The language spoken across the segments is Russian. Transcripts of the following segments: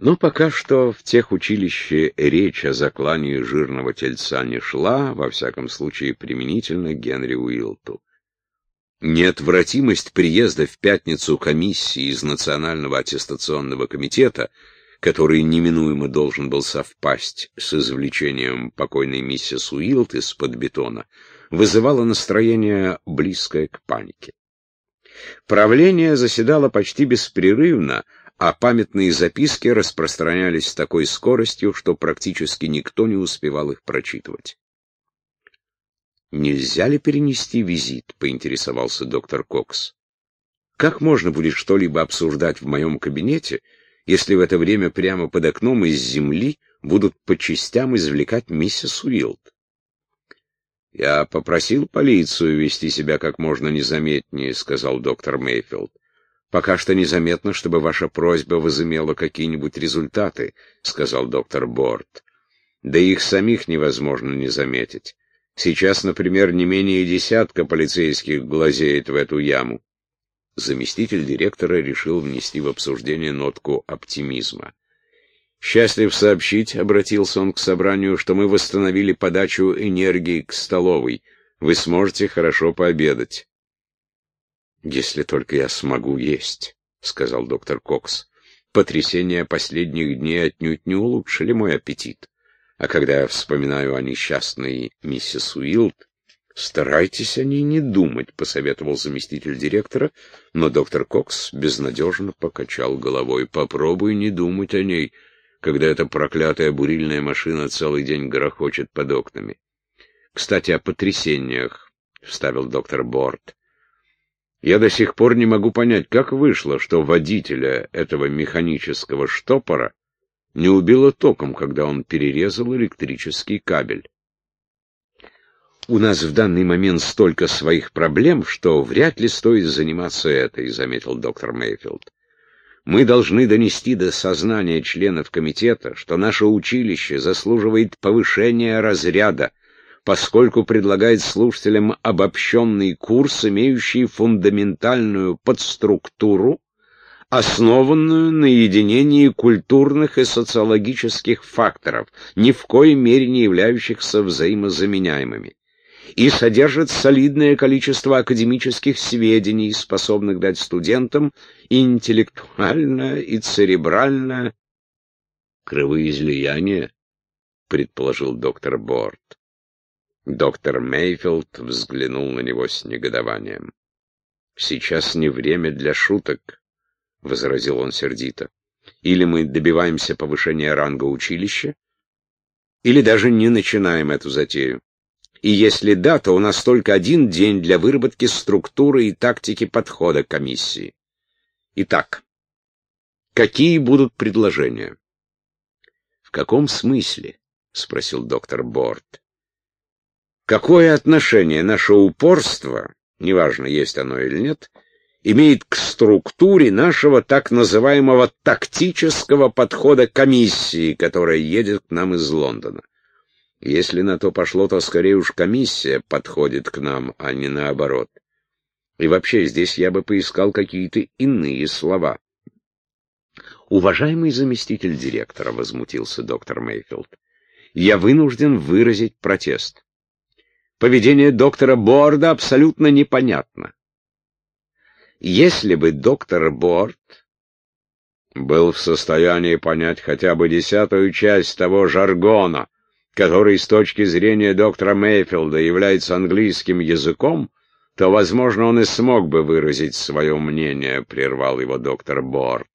Но пока что в тех училище речь о заклании жирного тельца не шла, во всяком случае применительно Генри Уилту. Неотвратимость приезда в пятницу комиссии из Национального аттестационного комитета, который неминуемо должен был совпасть с извлечением покойной миссис Уилт из-под бетона, вызывала настроение, близкое к панике. Правление заседало почти беспрерывно, а памятные записки распространялись с такой скоростью, что практически никто не успевал их прочитывать. «Нельзя ли перенести визит?» — поинтересовался доктор Кокс. «Как можно будет что-либо обсуждать в моем кабинете, если в это время прямо под окном из земли будут по частям извлекать миссис Уилд?» «Я попросил полицию вести себя как можно незаметнее», — сказал доктор Мейфилд. «Пока что незаметно, чтобы ваша просьба возымела какие-нибудь результаты», — сказал доктор Борт. «Да их самих невозможно не заметить. Сейчас, например, не менее десятка полицейских глазеет в эту яму». Заместитель директора решил внести в обсуждение нотку оптимизма. «Счастлив сообщить», — обратился он к собранию, — «что мы восстановили подачу энергии к столовой. Вы сможете хорошо пообедать». «Если только я смогу есть», — сказал доктор Кокс. «Потрясения последних дней отнюдь не улучшили мой аппетит. А когда я вспоминаю о несчастной миссис Уилд, старайтесь о ней не думать», — посоветовал заместитель директора, но доктор Кокс безнадежно покачал головой. «Попробуй не думать о ней, когда эта проклятая бурильная машина целый день грохочет под окнами. Кстати, о потрясениях», — вставил доктор Борт. Я до сих пор не могу понять, как вышло, что водителя этого механического штопора не убило током, когда он перерезал электрический кабель. «У нас в данный момент столько своих проблем, что вряд ли стоит заниматься этой», — заметил доктор Мейфилд. «Мы должны донести до сознания членов комитета, что наше училище заслуживает повышения разряда, поскольку предлагает слушателям обобщенный курс, имеющий фундаментальную подструктуру, основанную на единении культурных и социологических факторов, ни в коей мере не являющихся взаимозаменяемыми, и содержит солидное количество академических сведений, способных дать студентам интеллектуальное и церебральное кровоизлияние, предположил доктор Борт. Доктор Мейфилд взглянул на него с негодованием. «Сейчас не время для шуток», — возразил он сердито. «Или мы добиваемся повышения ранга училища, или даже не начинаем эту затею. И если да, то у нас только один день для выработки структуры и тактики подхода комиссии. Итак, какие будут предложения?» «В каком смысле?» — спросил доктор Борт. Какое отношение наше упорство, неважно, есть оно или нет, имеет к структуре нашего так называемого тактического подхода комиссии, которая едет к нам из Лондона? Если на то пошло, то скорее уж комиссия подходит к нам, а не наоборот. И вообще здесь я бы поискал какие-то иные слова. «Уважаемый заместитель директора», — возмутился доктор Мейфилд, — «я вынужден выразить протест. Поведение доктора Борда абсолютно непонятно. Если бы доктор Борд был в состоянии понять хотя бы десятую часть того жаргона, который с точки зрения доктора Мейфилда является английским языком, то, возможно, он и смог бы выразить свое мнение, прервал его доктор Борд.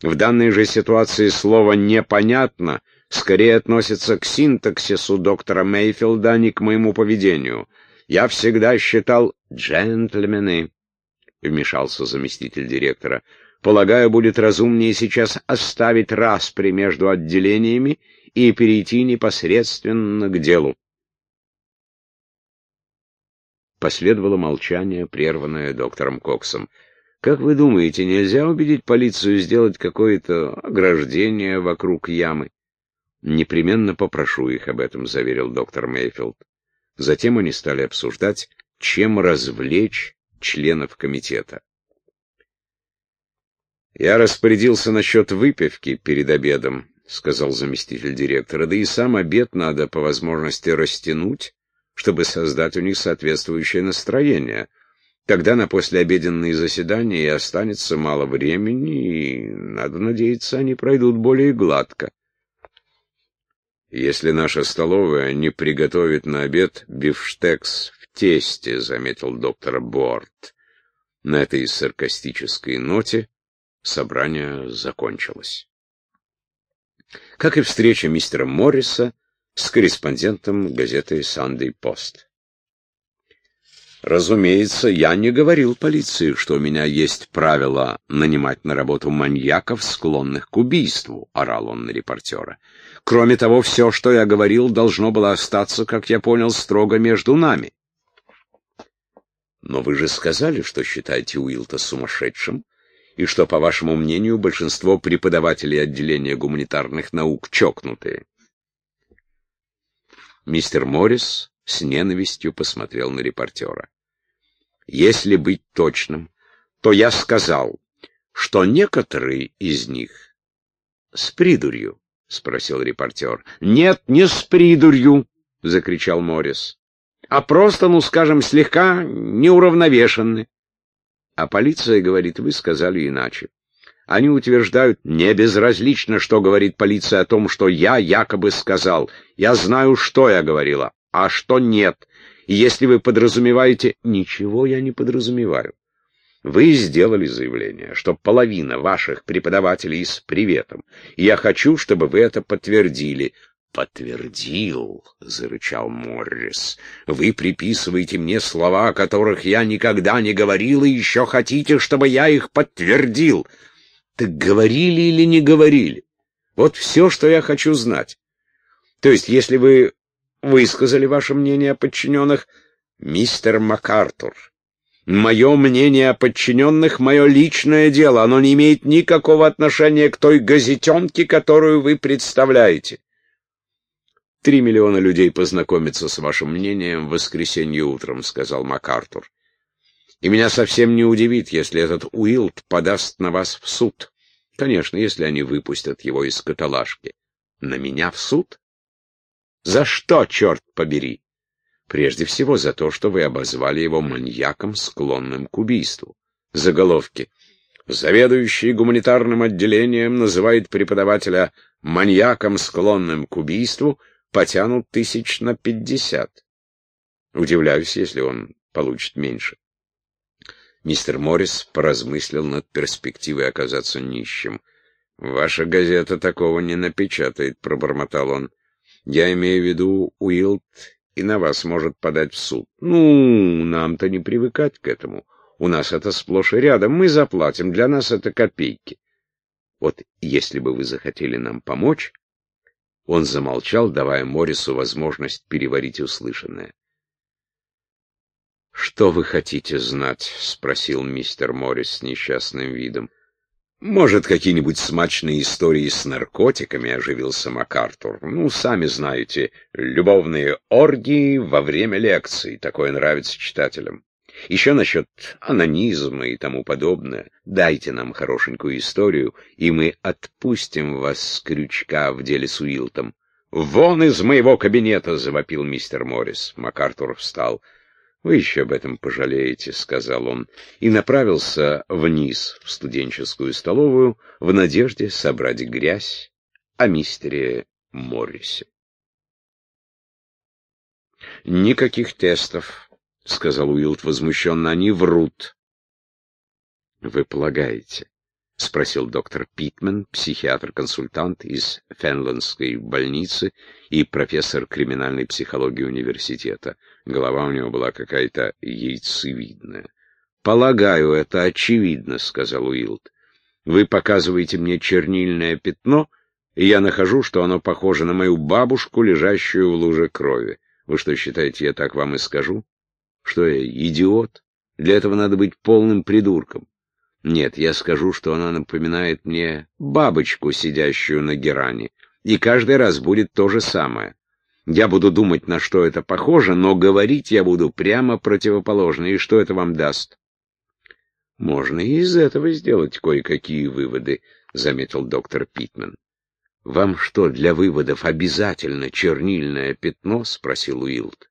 В данной же ситуации слово «непонятно» скорее относится к синтаксису доктора Мейфилда, а не к моему поведению. Я всегда считал джентльмены, — вмешался заместитель директора. Полагаю, будет разумнее сейчас оставить распри между отделениями и перейти непосредственно к делу. Последовало молчание, прерванное доктором Коксом. «Как вы думаете, нельзя убедить полицию сделать какое-то ограждение вокруг ямы?» «Непременно попрошу их об этом», — заверил доктор Мейфилд. Затем они стали обсуждать, чем развлечь членов комитета. Я распорядился насчет выпивки перед обедом, сказал заместитель директора, да и сам обед надо по возможности растянуть, чтобы создать у них соответствующее настроение. Тогда на послеобеденные заседания и останется мало времени, и, надо надеяться, они пройдут более гладко. Если наша столовая не приготовит на обед бифштекс в тесте, — заметил доктор Борт. На этой саркастической ноте собрание закончилось. Как и встреча мистера Морриса с корреспондентом газеты «Сандей Пост». Разумеется, я не говорил полиции, что у меня есть правило нанимать на работу маньяков, склонных к убийству, орал он на репортера. Кроме того, все, что я говорил, должно было остаться, как я понял, строго между нами. Но вы же сказали, что считаете Уилта сумасшедшим, и что, по вашему мнению, большинство преподавателей отделения гуманитарных наук чокнутые. Мистер Моррис с ненавистью посмотрел на репортера. Если быть точным, то я сказал, что некоторые из них с придурью, — спросил репортер. — Нет, не с придурью, — закричал Моррис, — а просто, ну, скажем, слегка неуравновешенны. А полиция говорит, вы сказали иначе. Они утверждают, не безразлично, что говорит полиция о том, что я якобы сказал. Я знаю, что я говорила, а что нет. И если вы подразумеваете... Ничего я не подразумеваю. Вы сделали заявление, что половина ваших преподавателей с приветом. И я хочу, чтобы вы это подтвердили. «Подтвердил», — зарычал Моррис. «Вы приписываете мне слова, о которых я никогда не говорил, и еще хотите, чтобы я их подтвердил. Так говорили или не говорили? Вот все, что я хочу знать. То есть, если вы высказали ваше мнение о подчиненных, мистер МакАртур, мое мнение о подчиненных — мое личное дело, оно не имеет никакого отношения к той газетенке, которую вы представляете». «Три миллиона людей познакомятся с вашим мнением в воскресенье утром», — сказал МакАртур. «И меня совсем не удивит, если этот Уилд подаст на вас в суд. Конечно, если они выпустят его из каталажки. На меня в суд? За что, черт побери? Прежде всего за то, что вы обозвали его маньяком, склонным к убийству. Заголовки. Заведующий гуманитарным отделением называет преподавателя маньяком, склонным к убийству, потянут тысяч на пятьдесят. Удивляюсь, если он получит меньше. Мистер Моррис поразмыслил над перспективой оказаться нищим. «Ваша газета такого не напечатает», — пробормотал он. «Я имею в виду, Уилд и на вас может подать в суд. Ну, нам-то не привыкать к этому. У нас это сплошь и рядом. Мы заплатим, для нас это копейки. Вот если бы вы захотели нам помочь, он замолчал, давая Моррису возможность переварить услышанное. «Что вы хотите знать?» — спросил мистер Моррис с несчастным видом. «Может, какие-нибудь смачные истории с наркотиками?» — оживился МакАртур. «Ну, сами знаете, любовные оргии во время лекций. Такое нравится читателям. Еще насчет анонизма и тому подобное. Дайте нам хорошенькую историю, и мы отпустим вас с крючка в деле с Уилтом. «Вон из моего кабинета!» — завопил мистер Моррис. МакАртур встал. «Вы еще об этом пожалеете», — сказал он, и направился вниз в студенческую столовую в надежде собрать грязь о мистере Моррисе. «Никаких тестов», — сказал Уилд возмущенно, — «они врут». «Вы полагаете?» — спросил доктор Питмен, психиатр-консультант из Фенландской больницы и профессор криминальной психологии университета. Голова у него была какая-то яйцевидная. «Полагаю, это очевидно», — сказал Уилд. «Вы показываете мне чернильное пятно, и я нахожу, что оно похоже на мою бабушку, лежащую в луже крови. Вы что, считаете, я так вам и скажу? Что я, идиот? Для этого надо быть полным придурком. Нет, я скажу, что она напоминает мне бабочку, сидящую на герани, и каждый раз будет то же самое. Я буду думать, на что это похоже, но говорить я буду прямо противоположно. И что это вам даст? Можно и из этого сделать кое-какие выводы, заметил доктор Питман. Вам что, для выводов обязательно чернильное пятно? спросил Уилд.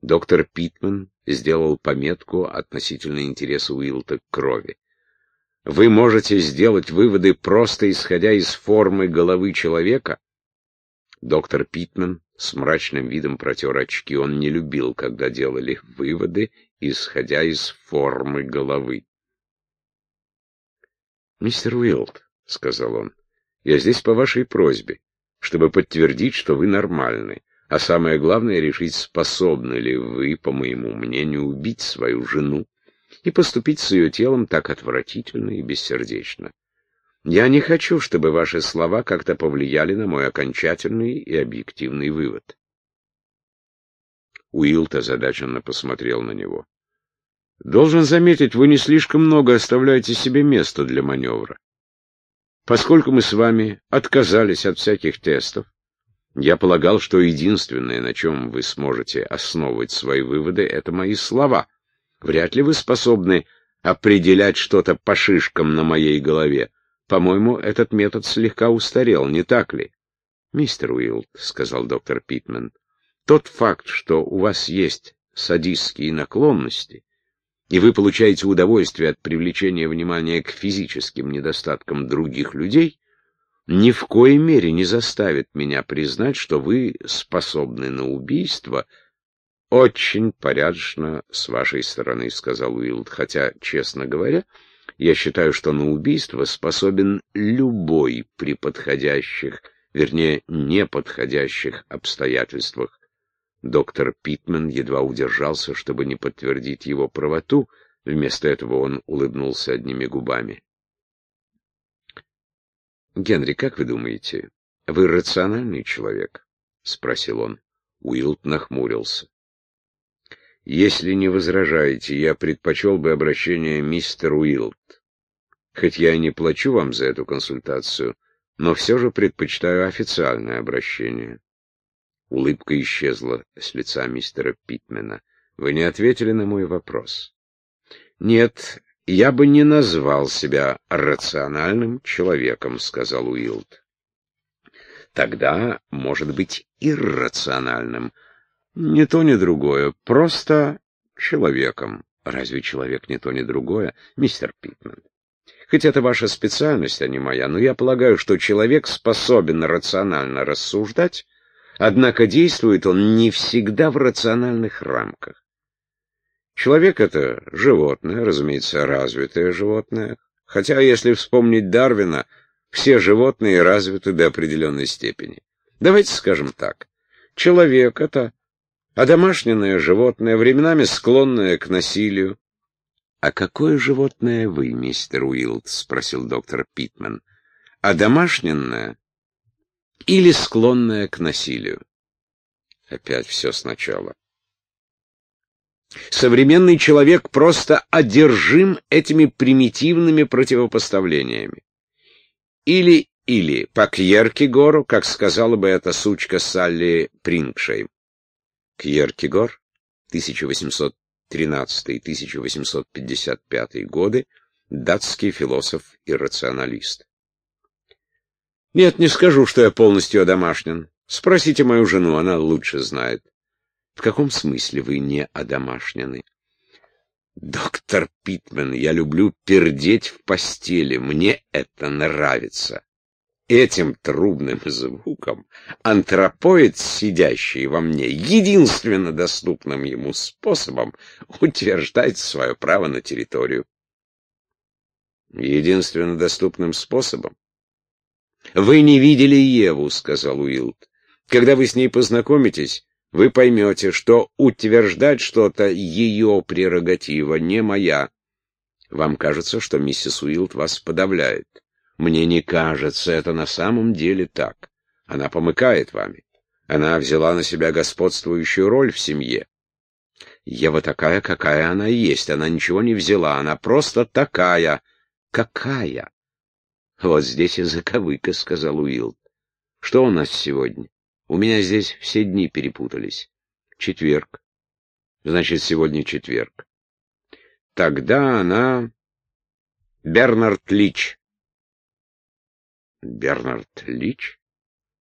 Доктор Питман сделал пометку относительно интереса Уилта к крови. Вы можете сделать выводы, просто исходя из формы головы человека? Доктор Питман с мрачным видом протер очки. Он не любил, когда делали выводы, исходя из формы головы. «Мистер Уилд», — сказал он, — «я здесь по вашей просьбе, чтобы подтвердить, что вы нормальны, а самое главное — решить, способны ли вы, по моему мнению, убить свою жену и поступить с ее телом так отвратительно и бессердечно. Я не хочу, чтобы ваши слова как-то повлияли на мой окончательный и объективный вывод. Уилт озадаченно посмотрел на него. Должен заметить, вы не слишком много оставляете себе места для маневра. Поскольку мы с вами отказались от всяких тестов, я полагал, что единственное, на чем вы сможете основывать свои выводы, это мои слова. Вряд ли вы способны определять что-то по шишкам на моей голове. По-моему, этот метод слегка устарел, не так ли? Мистер Уилд, — сказал доктор Питман, — тот факт, что у вас есть садистские наклонности, и вы получаете удовольствие от привлечения внимания к физическим недостаткам других людей, ни в коей мере не заставит меня признать, что вы способны на убийство. Очень порядочно с вашей стороны, — сказал Уилд, — хотя, честно говоря, — я считаю, что на убийство способен любой при подходящих, вернее, неподходящих обстоятельствах. Доктор Питман едва удержался, чтобы не подтвердить его правоту, вместо этого он улыбнулся одними губами. «Генри, как вы думаете, вы рациональный человек?» — спросил он. Уилд нахмурился. Если не возражаете, я предпочел бы обращение мистер Уилд. Хоть я и не плачу вам за эту консультацию, но все же предпочитаю официальное обращение. Улыбка исчезла с лица мистера Питмена. Вы не ответили на мой вопрос. Нет, я бы не назвал себя рациональным человеком, сказал Уилд. Тогда, может быть, иррациональным, ни то, ни другое. Просто человеком. Разве человек не то, ни другое, мистер Питман? Хоть это ваша специальность, а не моя, но я полагаю, что человек способен рационально рассуждать, однако действует он не всегда в рациональных рамках. Человек — это животное, разумеется, развитое животное. Хотя, если вспомнить Дарвина, все животные развиты до определенной степени. Давайте скажем так. Человек — это а домашнее животное, временами склонное к насилию. — А какое животное вы, мистер Уилд? — спросил доктор Питман. — А домашнее или склонное к насилию? Опять все сначала. Современный человек просто одержим этими примитивными противопоставлениями. Или-или, по Кьеркегору, как сказала бы эта сучка Салли Прингшейм. Кьеркегор, 1813-1855 годы, датский философ и рационалист. Нет, не скажу, что я полностью одомашнен. Спросите мою жену, она лучше знает. В каком смысле вы не одомашнены? Доктор Питман, я люблю пердеть в постели, мне это нравится. Этим трубным звуком антропоид, сидящий во мне, единственно доступным ему способом утверждает свое право на территорию. Единственно доступным способом? «Вы не видели Еву», — сказал Уилд. «Когда вы с ней познакомитесь, вы поймете, что утверждать что-то ее прерогатива, не моя. Вам кажется, что миссис Уилд вас подавляет. Мне не кажется, это на самом деле так. Она помыкает вами. Она взяла на себя господствующую роль в семье. Ева такая, какая она есть. Она ничего не взяла. Она просто такая. Какая? Вот здесь и заковыка, — сказал Уилд. Что у нас сегодня? У меня здесь все дни перепутались. Четверг. Значит, сегодня четверг. Тогда она Бернард Лич. Бернард Лич?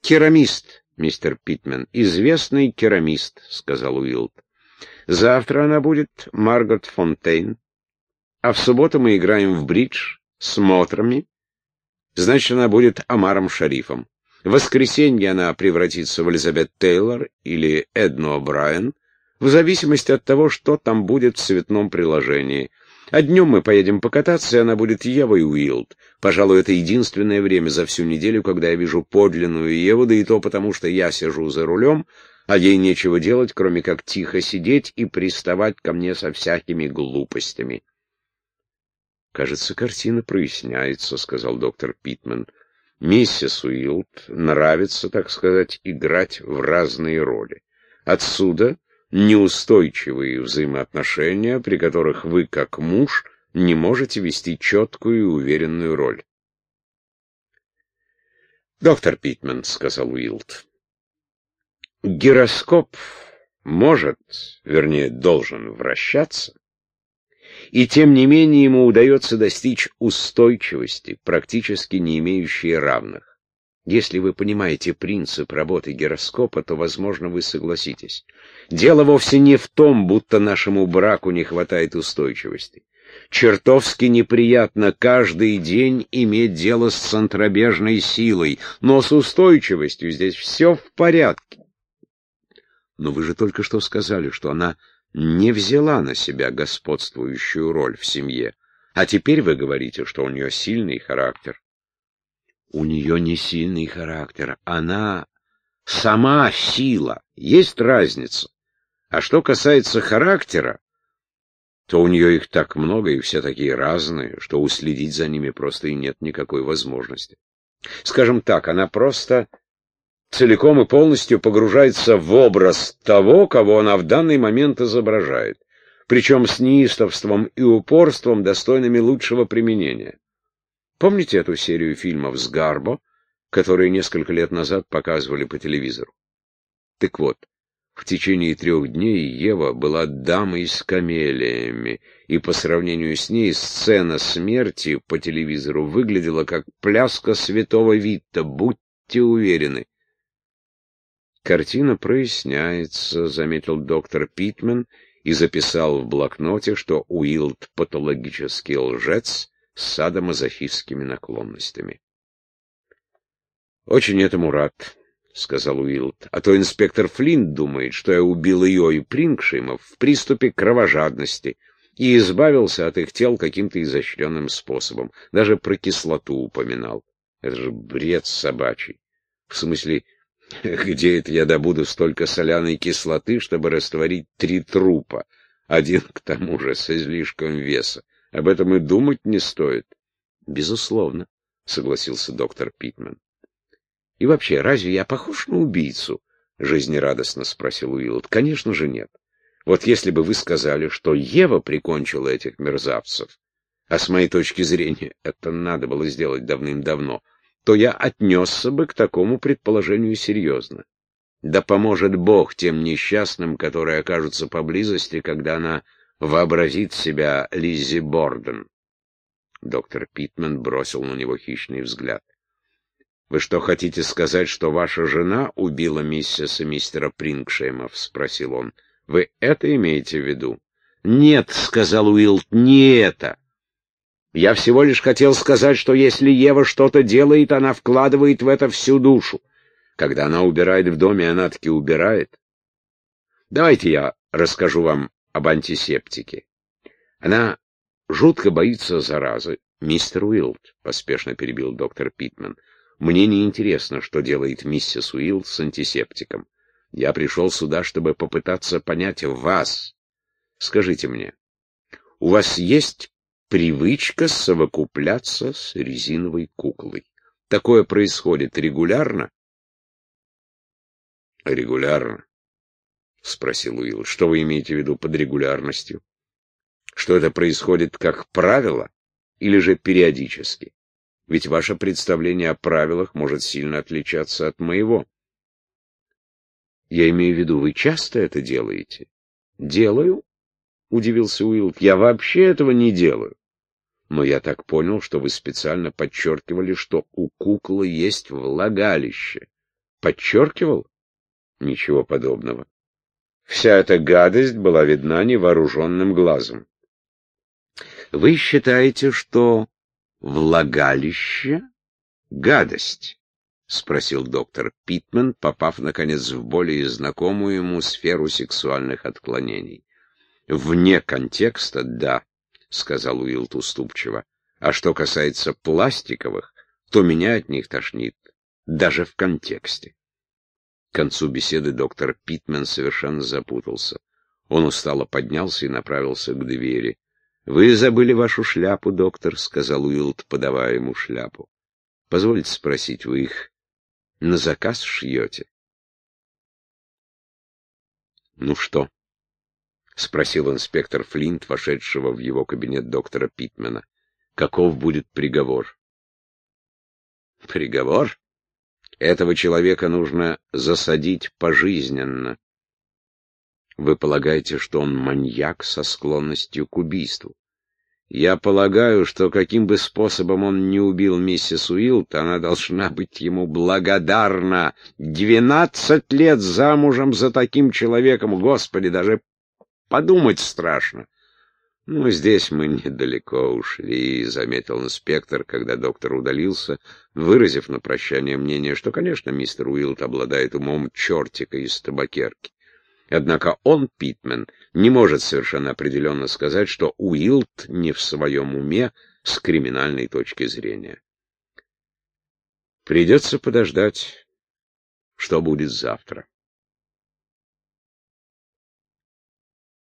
Керамист, мистер Питмен, известный керамист, сказал Уилт. Завтра она будет Маргот Фонтейн, а в субботу мы играем в бридж с Мотрами. Значит, она будет Омаром Шарифом. В воскресенье она превратится в Элизабет Тейлор или Эдну О'Брайен, в зависимости от того, что там будет в цветном приложении. А днем мы поедем покататься, и она будет Евой Уилд. Пожалуй, это единственное время за всю неделю, когда я вижу подлинную Еву, да и то потому, что я сижу за рулем, а ей нечего делать, кроме как тихо сидеть и приставать ко мне со всякими глупостями. «Кажется, картина проясняется», — сказал доктор Питман. «Миссис Уилд нравится, так сказать, играть в разные роли. Отсюда неустойчивые взаимоотношения, при которых вы, как муж, не можете вести четкую и уверенную роль». «Доктор Питман», — сказал Уилд, — «гироскоп может, вернее, должен вращаться, и тем не менее ему удается достичь устойчивости, практически не имеющей равных. Если вы понимаете принцип работы гироскопа, то, возможно, вы согласитесь. Дело вовсе не в том, будто нашему браку не хватает устойчивости. Чертовски неприятно каждый день иметь дело с центробежной силой, но с устойчивостью здесь все в порядке. Но вы же только что сказали, что она не взяла на себя господствующую роль в семье, а теперь вы говорите, что у нее сильный характер. У нее не сильный характер, она сама сила, есть разница. А что касается характера, то у нее их так много и все такие разные, что уследить за ними просто и нет никакой возможности. Скажем так, она просто целиком и полностью погружается в образ того, кого она в данный момент изображает, причем с неистовством и упорством, достойными лучшего применения. Помните эту серию фильмов с Гарбо, которые несколько лет назад показывали по телевизору? Так вот, в течение трех дней Ева была дамой с камелиями, и по сравнению с ней сцена смерти по телевизору выглядела как пляска святого Витта, будьте уверены. «Картина проясняется», — заметил доктор Питмен и записал в блокноте, что Уилд — патологический лжец с садомазохистскими наклонностями. «Очень этому рад», — сказал Уилд. «А то инспектор Флинт думает, что я убил ее и Прингшимов в приступе кровожадности и избавился от их тел каким-то изощренным способом. Даже про кислоту упоминал. Это же бред собачий. В смысле, где это я добуду столько соляной кислоты, чтобы растворить три трупа, один к тому же с излишком веса? Об этом и думать не стоит. Безусловно, согласился доктор Питман. И вообще, разве я похож на убийцу? Жизнерадостно спросил Уиллот. Конечно же нет. Вот если бы вы сказали, что Ева прикончила этих мерзавцев, а с моей точки зрения это надо было сделать давным-давно, то я отнесся бы к такому предположению серьезно. Да поможет Бог тем несчастным, которые окажутся поблизости, когда она вообразит себя Лиззи Борден. Доктор Питман бросил на него хищный взгляд. «Вы что, хотите сказать, что ваша жена убила миссис и мистера Прингшемов?» — спросил он. «Вы это имеете в виду?» «Нет», — сказал Уилд, — «не это. Я всего лишь хотел сказать, что если Ева что-то делает, она вкладывает в это всю душу. Когда она убирает в доме, она таки убирает. Давайте я расскажу вам об антисептике. Она жутко боится заразы. Мистер Уилд, — поспешно перебил доктор Питман, — мне не интересно, что делает миссис Уилд с антисептиком. Я пришел сюда, чтобы попытаться понять вас. Скажите мне, у вас есть привычка совокупляться с резиновой куклой. Такое происходит регулярно? Регулярно? Спросил Уилл. Что вы имеете в виду под регулярностью? Что это происходит как правило или же периодически? Ведь ваше представление о правилах может сильно отличаться от моего. Я имею в виду, вы часто это делаете? Делаю? Удивился Уилл. Я вообще этого не делаю. Но я так понял, что вы специально подчеркивали, что у куклы есть влагалище. Подчеркивал? Ничего подобного. Вся эта гадость была видна невооруженным глазом. Вы считаете, что влагалище — гадость? — спросил доктор Питман, попав, наконец, в более знакомую ему сферу сексуальных отклонений. «Вне контекста — да», — сказал Уилт уступчиво. «А что касается пластиковых, то меня от них тошнит, даже в контексте». К концу беседы доктор Питмен совершенно запутался. Он устало поднялся и направился к двери. «Вы забыли вашу шляпу, доктор», — сказал Уилд, подавая ему шляпу. «Позвольте спросить, вы их на заказ шьете?» «Ну что?» — спросил инспектор Флинт, вошедшего в его кабинет доктора Питмена. «Каков будет приговор?» «Приговор? Этого человека нужно засадить пожизненно. Вы полагаете, что он маньяк со склонностью к убийству? Я полагаю, что каким бы способом он не убил миссис Уилт, она должна быть ему благодарна. Двенадцать лет замужем за таким человеком, господи, даже подумать страшно. «Ну, здесь мы недалеко ушли», — заметил инспектор, когда доктор удалился, выразив на прощание мнение, что, конечно, мистер Уилт обладает умом чертика из табакерки. Однако он, Питмен, не может совершенно определенно сказать, что Уилт не в своем уме с криминальной точки зрения. Придется подождать, что будет завтра.